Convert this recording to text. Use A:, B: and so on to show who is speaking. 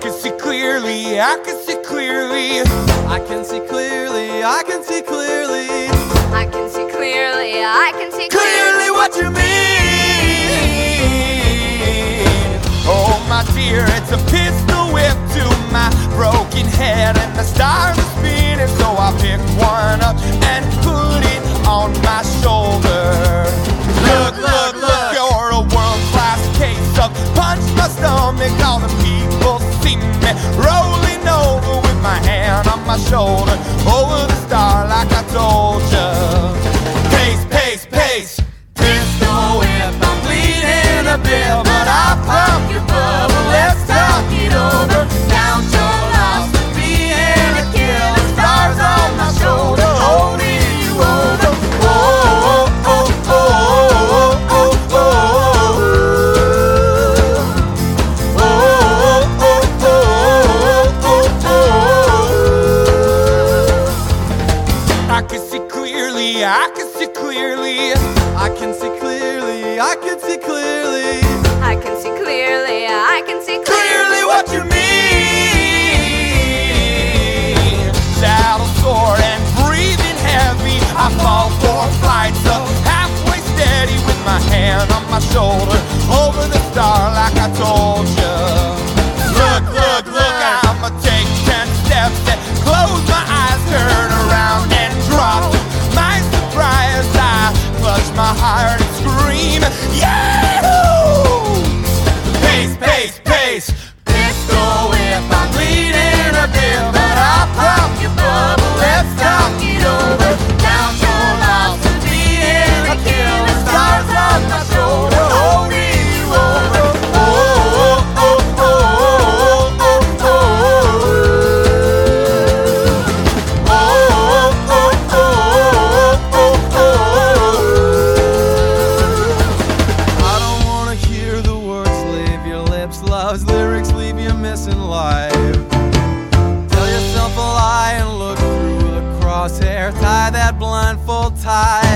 A: can see clearly, I can see clearly.
B: I can see clearly, I can see clearly.
C: I can see clearly, I can see
A: Clearly what you mean. Oh my dear, it's a pistol whip to my broken head and the stars are spinning. So I pick one up and put it on my shoulder. Shoulder over the star like I told ya. Pace, pace, pace. Pistol whip, I'm bleeding a bit, but I pump your bubble. Let's talk it over. Clearly, I can see clearly.
B: I can see clearly, I can see clearly.
C: I can see clearly, I can see
A: Clearly what you mean. Saddle sore and breathing heavy. I fall for flights up halfway steady with my hand on my shoulder
B: Tell